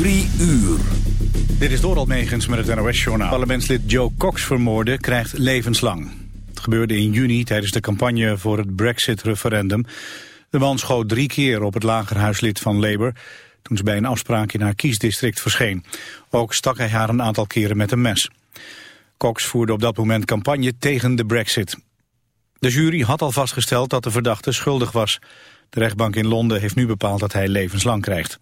Drie uur. Dit is Doral Megens met het NOS-journaal. Parlementslid Joe Cox vermoorden krijgt levenslang. Het gebeurde in juni tijdens de campagne voor het Brexit-referendum. De man schoot drie keer op het lagerhuislid van Labour... toen ze bij een afspraak in haar kiesdistrict verscheen. Ook stak hij haar een aantal keren met een mes. Cox voerde op dat moment campagne tegen de Brexit. De jury had al vastgesteld dat de verdachte schuldig was. De rechtbank in Londen heeft nu bepaald dat hij levenslang krijgt.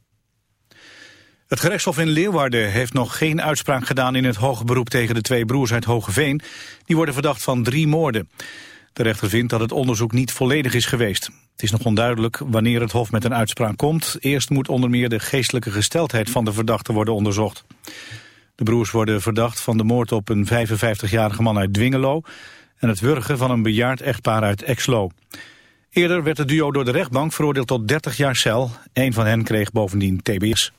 Het gerechtshof in Leeuwarden heeft nog geen uitspraak gedaan in het hoge beroep tegen de twee broers uit Hogeveen. Die worden verdacht van drie moorden. De rechter vindt dat het onderzoek niet volledig is geweest. Het is nog onduidelijk wanneer het hof met een uitspraak komt. Eerst moet onder meer de geestelijke gesteldheid van de verdachte worden onderzocht. De broers worden verdacht van de moord op een 55-jarige man uit Dwingelo... en het wurgen van een bejaard echtpaar uit Exlo. Eerder werd het duo door de rechtbank veroordeeld tot 30 jaar cel. Een van hen kreeg bovendien TBS.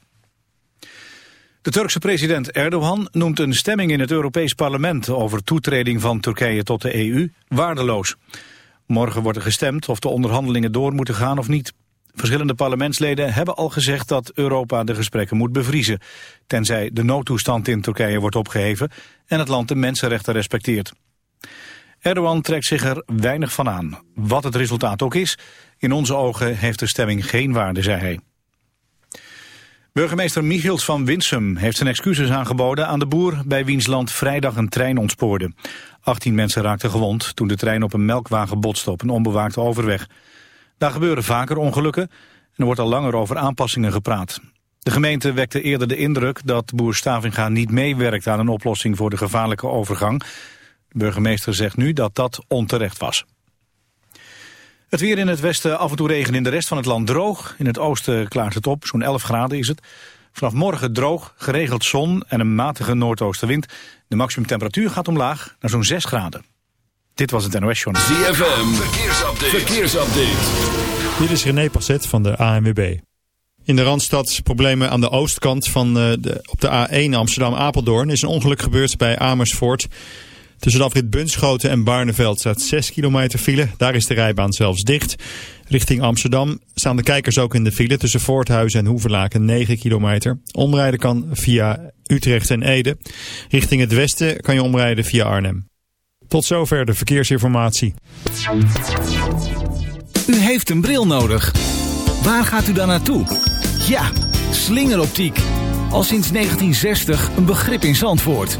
De Turkse president Erdogan noemt een stemming in het Europees Parlement over toetreding van Turkije tot de EU waardeloos. Morgen wordt er gestemd of de onderhandelingen door moeten gaan of niet. Verschillende parlementsleden hebben al gezegd dat Europa de gesprekken moet bevriezen, tenzij de noodtoestand in Turkije wordt opgeheven en het land de mensenrechten respecteert. Erdogan trekt zich er weinig van aan. Wat het resultaat ook is, in onze ogen heeft de stemming geen waarde, zei hij. Burgemeester Michiels van Winsum heeft zijn excuses aangeboden aan de boer bij wiens land vrijdag een trein ontspoorde. 18 mensen raakten gewond toen de trein op een melkwagen botste op een onbewaakte overweg. Daar gebeuren vaker ongelukken en er wordt al langer over aanpassingen gepraat. De gemeente wekte eerder de indruk dat boer Stavinga niet meewerkt aan een oplossing voor de gevaarlijke overgang. De burgemeester zegt nu dat dat onterecht was. Het weer in het westen af en toe regen in de rest van het land droog. In het oosten klaart het op, zo'n 11 graden is het. Vanaf morgen droog, geregeld zon en een matige noordoostenwind. De maximumtemperatuur gaat omlaag naar zo'n 6 graden. Dit was het NOS Journal. ZFM, verkeersupdate. verkeersupdate. Dit is René Passet van de ANWB. In de Randstad problemen aan de oostkant van eh, de, op de A1 Amsterdam-Apeldoorn is een ongeluk gebeurd bij Amersfoort. Tussen de afrit Bunschoten en Barneveld staat 6 kilometer file. Daar is de rijbaan zelfs dicht. Richting Amsterdam staan de kijkers ook in de file tussen Voorthuizen en Hoevelaken 9 kilometer. Omrijden kan via Utrecht en Ede. Richting het westen kan je omrijden via Arnhem. Tot zover de verkeersinformatie. U heeft een bril nodig. Waar gaat u dan naartoe? Ja, slingeroptiek. Al sinds 1960 een begrip in Zandvoort.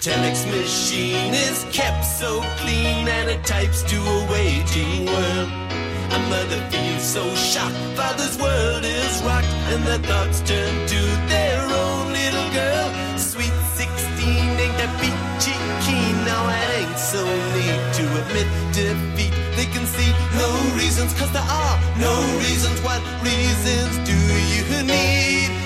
telex machine is kept so clean and it types to a waiting world. A mother feels so shocked, father's world is rocked, and the thoughts turn to their own little girl. Sweet 16 ain't that bitchy keen, now it ain't so neat to admit defeat. They can see no reasons, cause there are no reasons. What reasons do you need?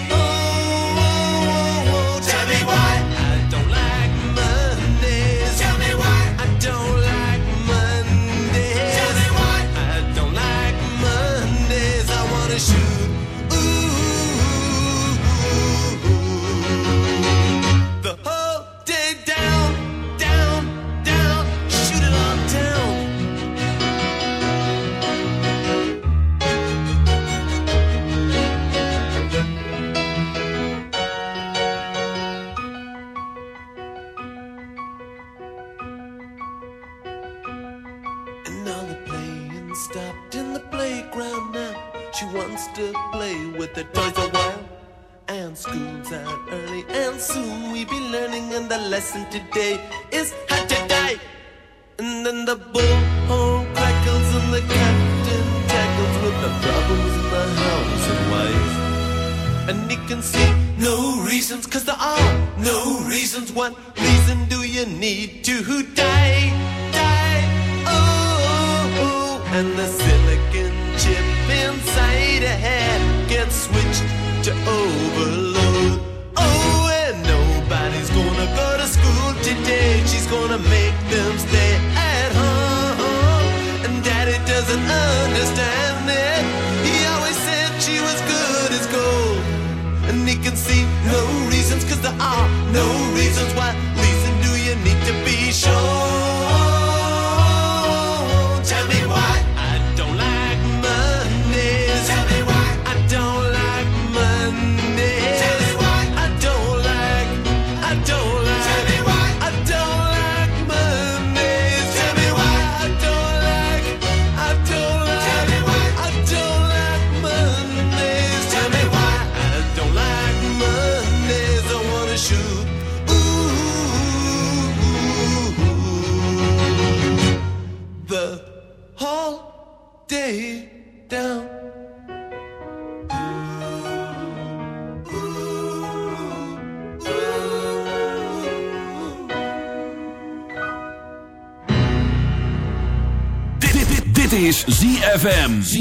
lesson today is there are no reasons why. Listen, do you need to be sure?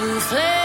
souffler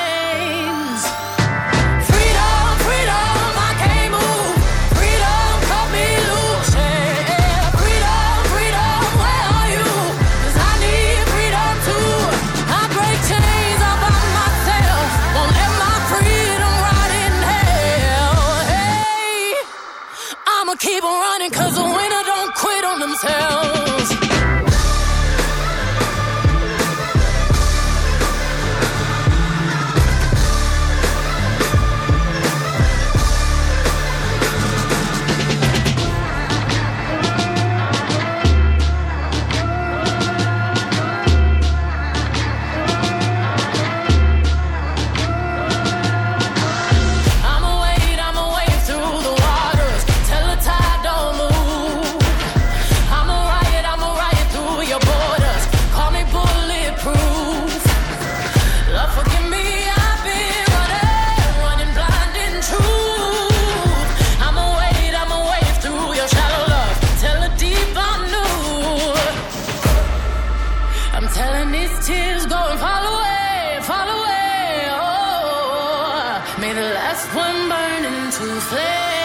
I'm burning to flame.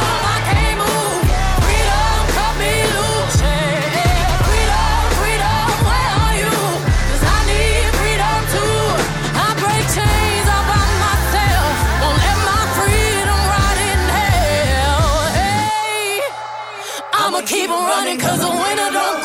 keep on running 'cause the winner don't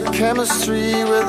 chemistry with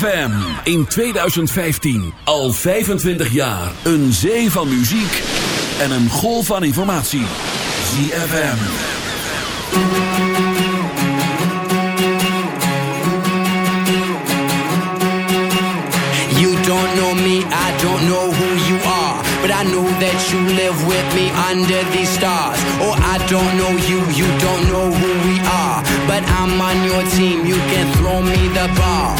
ZFM. In 2015. Al 25 jaar. Een zee van muziek. En een golf van informatie. ZFM. You don't know me, I don't know who you are. But I know that you live with me under these stars. Oh, I don't know you, you don't know who we are. But I'm on your team, you can throw me the ball.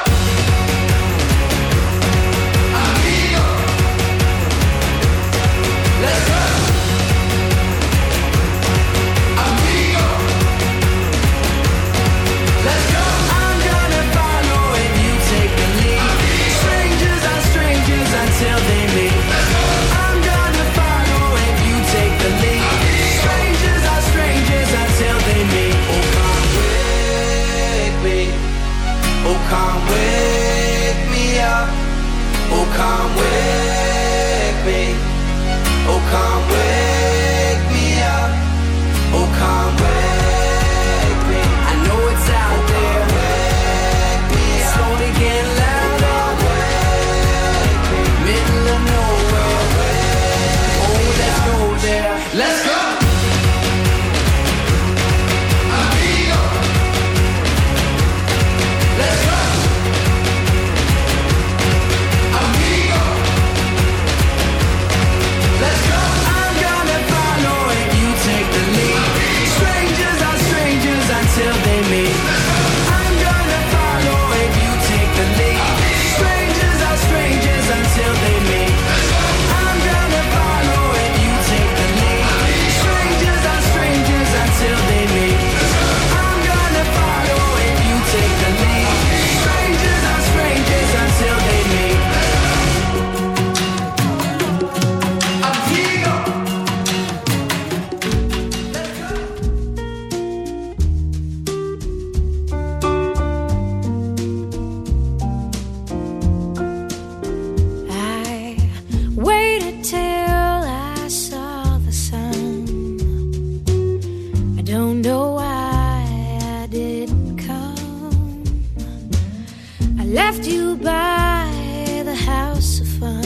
Left you by the house of fun.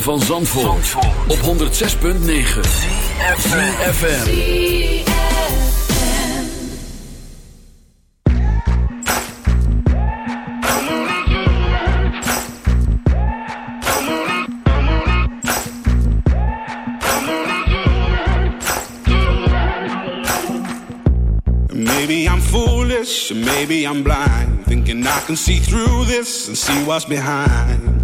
van Zandvoort, Zandvoort. op 106.9 CFFM Maybe I'm foolish, maybe I'm blind. Thinking I can see through this and see what's behind.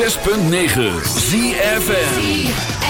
106.9 ZFN